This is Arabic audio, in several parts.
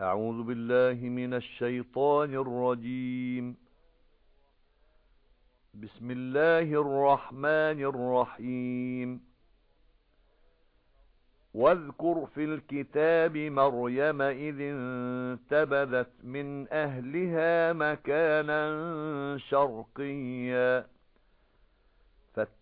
أعوذ بالله من الشيطان الرجيم. بسم الله الرحمن الرحيم. واذكر في الكتاب مريم إذ انتبذت من أهلها مكانا شرقيا.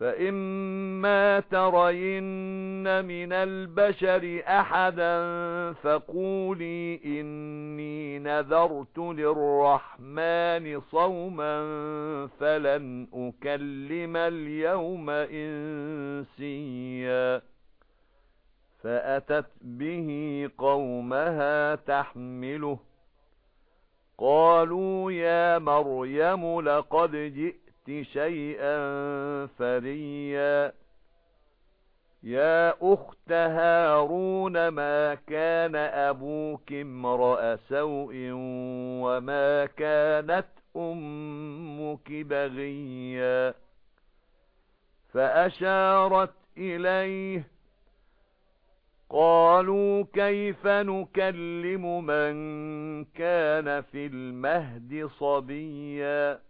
فَإِمَّا تَرَيِنَّ مِنَ الْبَشَرِ أَحَدًا فَقُولِي إِنِّي نَذَرْتُ لِلرَّحْمَنِ صَوْمًا فَلَنْ أُكَلِّمَ الْيَوْمَ إِنسِيًّا فَأَتَتْ بِهِ قَوْمَهَا تَحْمِلُهُ قَالُوا يَا مَرْيَمُ لَقَدْ جِئْتِ شَيْئًا فَرِيًّا. يَا أُخْتَ هَارُونَ مَا كَانَ أَبُوكِ امْرَأَ سَوْءٍ وَمَا كَانَتْ أُمُّكِ بَغِيًّا؟ فَأَشَارَتْ إِلَيْهِ قَالُوا كَيْفَ نُكَلِّمُ مَنْ كَانَ فِي الْمَهْدِ صَبِيًّا؟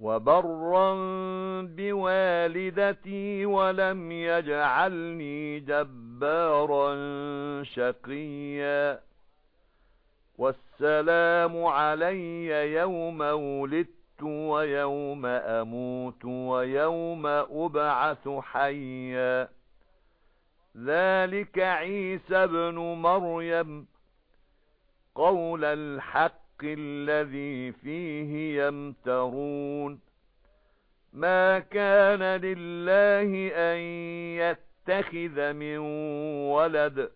وَبَرًّا بِوَالِدَتِي وَلَمْ يَجْعَلْنِي جَبَّارًا شَقِيًّا. وَالسَّلَامُ عَلَيَّ يَوْمَ وُلِدتُّ وَيَوْمَ أَمُوتُ وَيَوْمَ أُبْعَثُ حَيًّا. ذَلِكَ عِيسَى ابْنُ مَرْيَمَ قَوْلَ الْحَقِّ الَّذِي فِيهِ يَمْتَرُونَ مَا كَانَ لِلَّهِ أَن يَتَّخِذَ مِن وَلَدٍ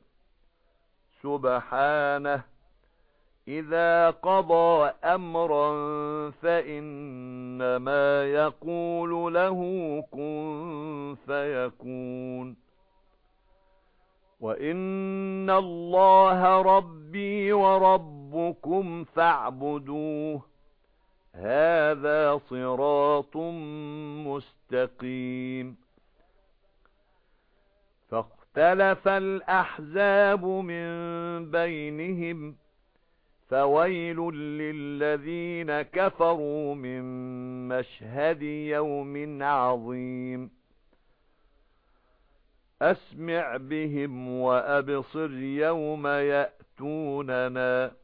سُبْحَانَهُ إِذَا قَضَى أَمْرًا فَإِنَّمَا يَقُولُ لَهُ كُن فَيَكُونُ وَإِنَّ اللَّهَ رَبِّي وَرَبُّكُمْ فَاعْبُدُوهُ. هَذَا صِرَاطٌ مُسْتَقِيمٌ. فَاخْتَلَفَ الْأَحْزَابُ مِنْ بَيْنِهِمْ فَوَيْلٌ لِلَّذِينَ كَفَرُوا مِنْ مَشْهَدِ يَوْمٍ عَظِيمٍ. أَسْمِعْ بِهِمْ وَأَبْصِرْ يَوْمَ يَأْتُونَنَا.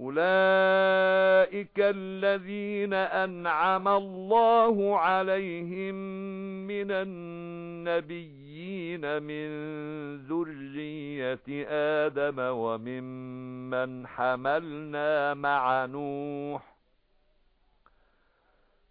أُولَئِكَ الَّذِينَ أَنْعَمَ اللَّهُ عَلَيْهِمْ مِنَ النَّبِيِّينَ مِنْ ذُرِّيَّةِ آدَمَ وَمِمَّنْ حَمَلْنَا مَعَ نُوحٍ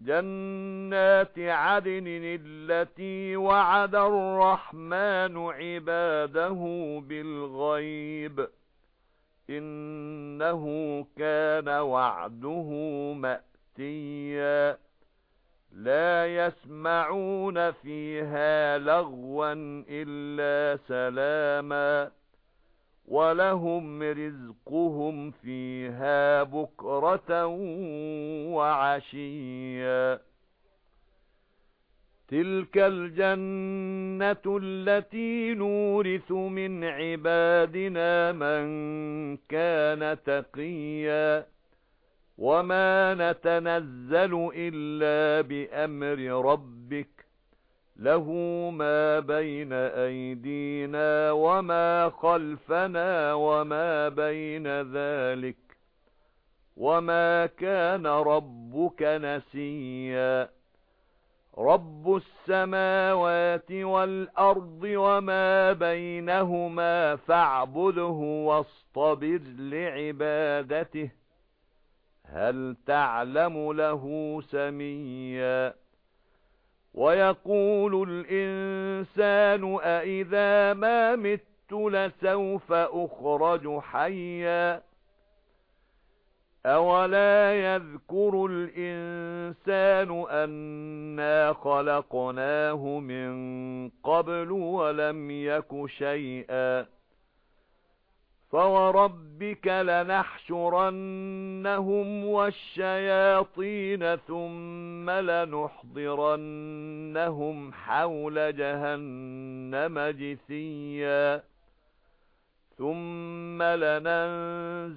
جَنَّاتِ عَدْنٍ الَّتِي وَعَدَ الرَّحْمَنُ عِبَادَهُ بِالْغَيْبِ إِنَّهُ كَانَ وَعْدُهُ مَأْتِيًّا لَا يَسْمَعُونَ فِيهَا لَغْوًا إِلَّا سَلَامًا وَلَهُمْ رِزْقُهُمْ فِيهَا بُكْرَةً وَعَشِيًّا تِلْكَ الْجَنَّةُ الَّتِي نُورِثُ مِنْ عِبَادِنَا مَنْ كَانَ تَقِيًّا وَمَا نَتَنَزَّلُ إِلَّا بِأَمْرِ رَبِّكَ لَهُ مَا بَيْنَ أَيْدِينَا وَمَا خَلْفَنَا وَمَا بَيْنَ ذَلِكَ وَمَا كَانَ رَبُّكَ نَسِيًّا رَبُّ السَّمَاوَاتِ وَالْأَرْضِ وَمَا بَيْنَهُمَا فَاعْبُدْهُ وَاصْطَبِرْ لِعِبَادَتِهِ هَلْ تَعْلَمُ لَهُ سَمِيًّا وَيَقُولُ الْإِنسَانُ أَإِذَا مَا مِتُّ لَسَوْفَ أُخْرَجُ حَيًّا أَوَلَا يَذْكُرُ الْإِنسَانُ أَنَّا خَلَقْنَاهُ مِنْ قَبْلُ وَلَمْ يَكُ شَيْئًا فَوَرَبِّكَ لَنَحْشُرَنَّهُمْ وَالشَّيَاطِينَ ثُمَّ لَنُحْضِرَنَّهُمْ حَوْلَ جَهَنَّمَ جِثِيًّا ثُمَّ لَنَنزِعَنَّ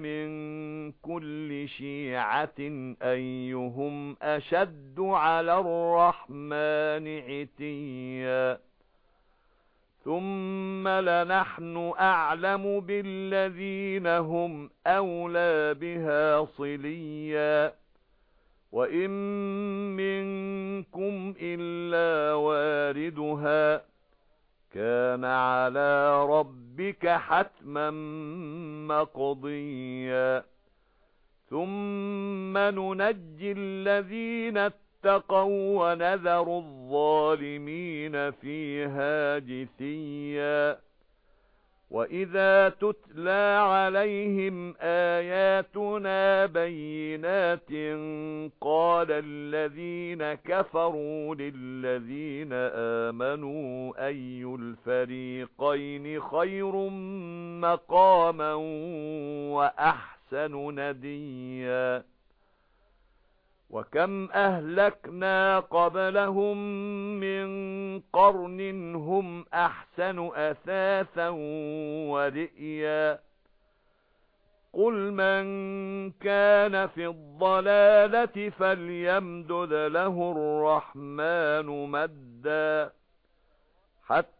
مِنْ كُلِّ شِيعَةٍ أَيُّهُمْ أَشَدُّ عَلَى الرَّحْمَنِ عِتِيًّا ثُمَّ لَنَحْنُ أَعْلَمُ بِالَّذِينَ هُمْ أَوْلَى بِهَا صِلِيًّا وَإِن مِّنكُمْ إِلَّا وَارِدُهَا كَانَ عَلَى رَبِّكَ حَتْمًا مَّقْضِيًّا ثُمَّ نُنَجِّي الَّذِينَ اتَّقَوْا وَنَذَرُ الظَّالِمِينَ فِيهَا جِثِيًّا. وَإِذَا تُتْلَى عَلَيْهِمْ آيَاتُنَا بَيِّنَاتٍ قَالَ الَّذِينَ كَفَرُوا لِلَّذِينَ آمَنُوا أَيُّ الْفَرِيقَيْنِ خَيْرٌ مَّقَامًا وَأَحْسَنُ نَدِيًّا. وَكَمْ أَهْلَكْنَا قَبْلَهُمْ مِنْ قَرْنٍ هُمْ أَحْسَنُ أَثَاثًا وَرِئْيًا قُلْ مَنْ كَانَ فِي الضَّلَالَةِ فَلْيَمْدُدْ لَهُ الرَّحْمَنُ مَدًّا حَتَّى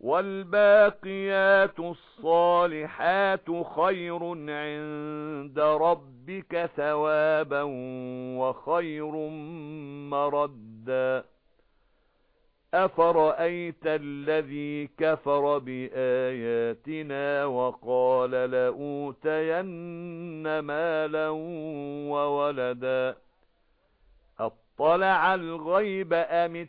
وَالْبَاقِيَاتُ الصَّالِحَاتُ خَيْرٌ عِندَ رَبِّكَ ثَوَابًا وَخَيْرٌ مَّرَدًّا. أَفَرَأَيْتَ الَّذِي كَفَرَ بِآيَاتِنَا وَقَالَ لَأُوتَيَنَّ مَالًا وَوَلَدًا أَطَّلَعَ الْغَيْبَ أَمِ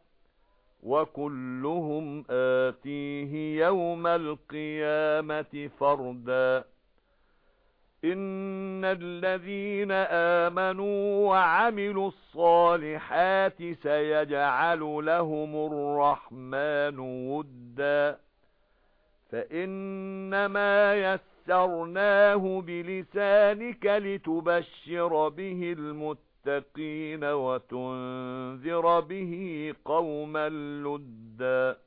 وَكُلُّهُمْ آتِيهِ يَوْمَ الْقِيَامَةِ فَرْدًا إِنَّ الَّذِينَ آمَنُوا وَعَمِلُوا الصَّالِحَاتِ سَيَجْعَلُ لَهُمُ الرَّحْمَنُ وُدًّا فَإِنَّمَا يَسَّرْنَاهُ بِلِسَانِكَ لِتُبَشِّرَ بِهِ الْمُتَّقِينَ وَتُنذِرَ بِهِ قَوْمًا لُدًّا.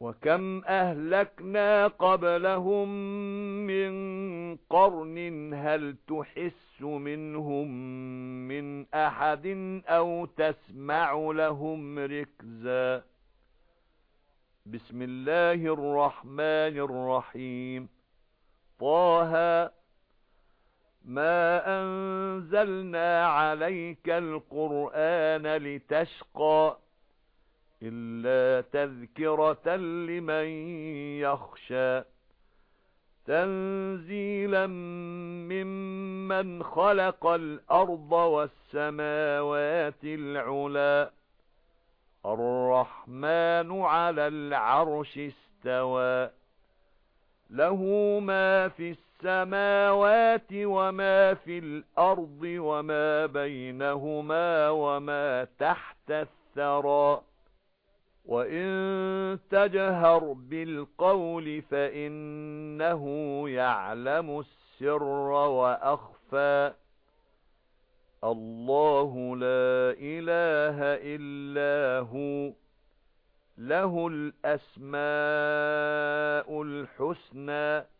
وَكَمْ أَهْلَكْنَا قَبْلَهُمْ مِنْ قَرْنٍ هَلْ تُحِسُّ مِنْهُمْ مِنْ أَحَدٍ أَوْ تَسْمَعُ لَهُمْ رِكْزًا. بِسْمِ اللَّهِ الرَّحْمَنِ الرَّحِيمِ. طه مَا أَنزَلْنَا عَلَيْكَ الْقُرْآنَ لِتَشْقَى إِلَّا تَذْكِرَةً لِمَن يَخْشَى تَنزِيلًا مِّمَّنْ خَلَقَ الْأَرْضَ وَالسَّمَاوَاتِ الْعُلَى الرَّحْمَنُ عَلَى الْعَرْشِ اسْتَوَى لَهُ مَا فِي السَّمَاوَاتِ وَمَا فِي الْأَرْضِ وَمَا بَيْنَهُمَا وَمَا تَحْتَ الثَّرَى وَإِن تَجْهَرْ بِالْقَوْلِ فَإِنَّهُ يَعْلَمُ السِّرَّ وَأَخْفَى اللَّهُ لَا إِلَٰهَ إِلَّا هُوَ لَهُ الْأَسْمَاءُ الْحُسْنَى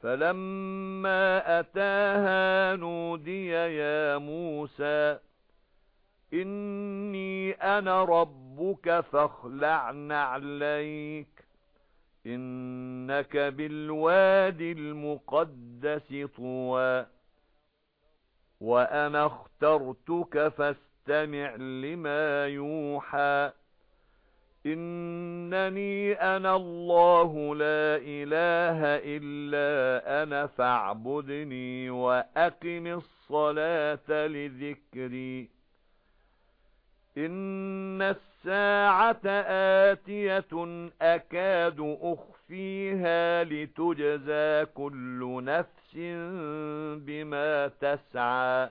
فَلَمَّا أَتَاهَا نُودِيَ يَا مُوسَى إِنِّي أَنَا رَبُّكَ فَاخْلَعْ نَعْلَيْكَ إِنَّكَ بِالْوَادِ الْمُقَدَّسِ طُوًى وَأَنَا اخْتَرْتُكَ فَاسْتَمِعْ لِمَا يُوحَى. إِنَّنِي أَنَا اللَّهُ لَا إِلَٰهَ إِلَّا أَنَا فَاعْبُدْنِي وَأَقِمِ الصَّلَاةَ لِذِكْرِي. إِنَّ السَّاعَةَ آتِيَةٌ أَكَادُ أُخْفِيهَا لِتُجْزَى كُلُّ نَفْسٍ بِمَا تَسْعَى.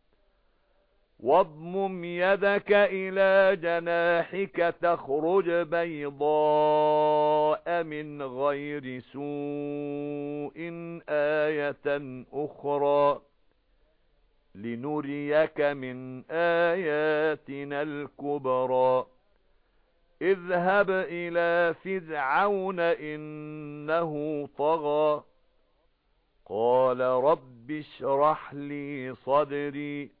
وَاضْمُمْ يَدَكَ إِلَى جَنَاحِكَ تَخْرُجْ بَيْضَاءَ مِنْ غَيْرِ سُوءٍ آيَةً أُخْرَى لِنُرِيَكَ مِنْ آيَاتِنَا الْكُبْرَى. اذْهَبْ إِلَى فِرْعَوْنَ إِنَّهُ طَغَى. قَالَ رَبِّ اشْرَحْ لِي صَدْرِي.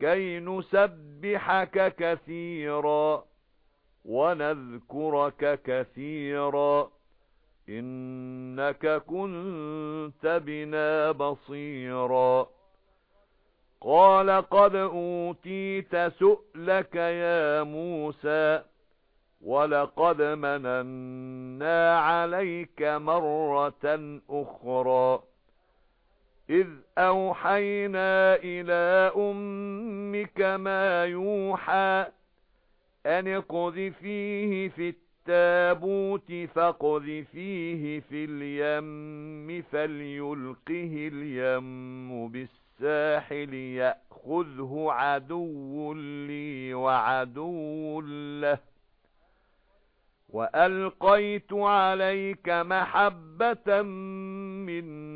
كَيْ نُسَبِّحَكَ كَثِيرًا وَنَذْكُرَكَ كَثِيرًا إِنَّكَ كُنتَ بِنَا بَصِيرًا قَالَ قَدْ أُوتِيتَ سُؤْلَكَ يَا مُوسَى وَلَقَدْ مَنَنَّا عَلَيْكَ مَرَّةً أُخْرَى إِذْ أَوْحَيْنَا إِلَى أُمِّكَ مَا يُوحَى أَنِ اقْذِفِيهِ فِي التَّابُوتِ فَاقْذِفِيهِ فِي الْيَمِّ فَلْيُلْقِهِ الْيَمُّ بِالسَّاحِلِ يَأْخُذْهُ عَدُوٌّ لِّي وَعَدُوٌّ لَّهُ وَأَلْقَيْتُ عَلَيْكَ مَحَبَّةً مِنِّي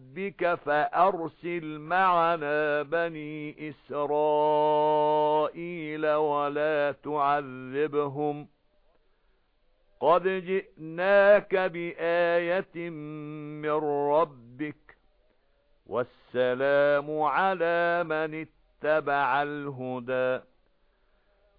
ربك فأرسل معنا بني إسرائيل ولا تعذبهم. قد جئناك بآية من ربك والسلام على من اتبع الهدى.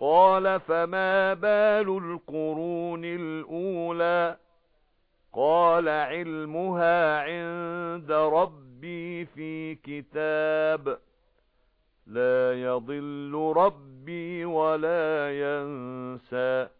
قَالَ فَمَا بَالُ الْقُرُونِ الْأُولَى؟ قَالَ عِلْمُهَا عِندَ رَبِّي فِي كِتَابٍ. لَا يَضِلُّ رَبِّي وَلَا يَنسَى.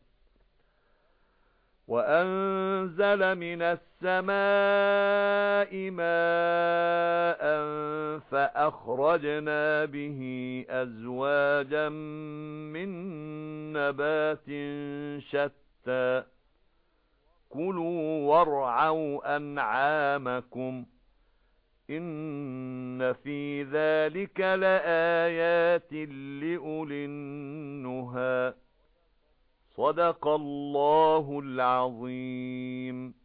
وَأَنزَلَ مِنَ السَّمَاءِ مَاءً فَأَخْرَجْنَا بِهِ أَزْوَاجًا مِّن نَّبَاتٍ شَتَّى. كُلُوا وَارْعَوْا أَنْعَامَكُمْ إِنَّ فِي ذَلِكَ لَآيَاتٍ لِأُولِي النُّهَى. صدق الله العظيم.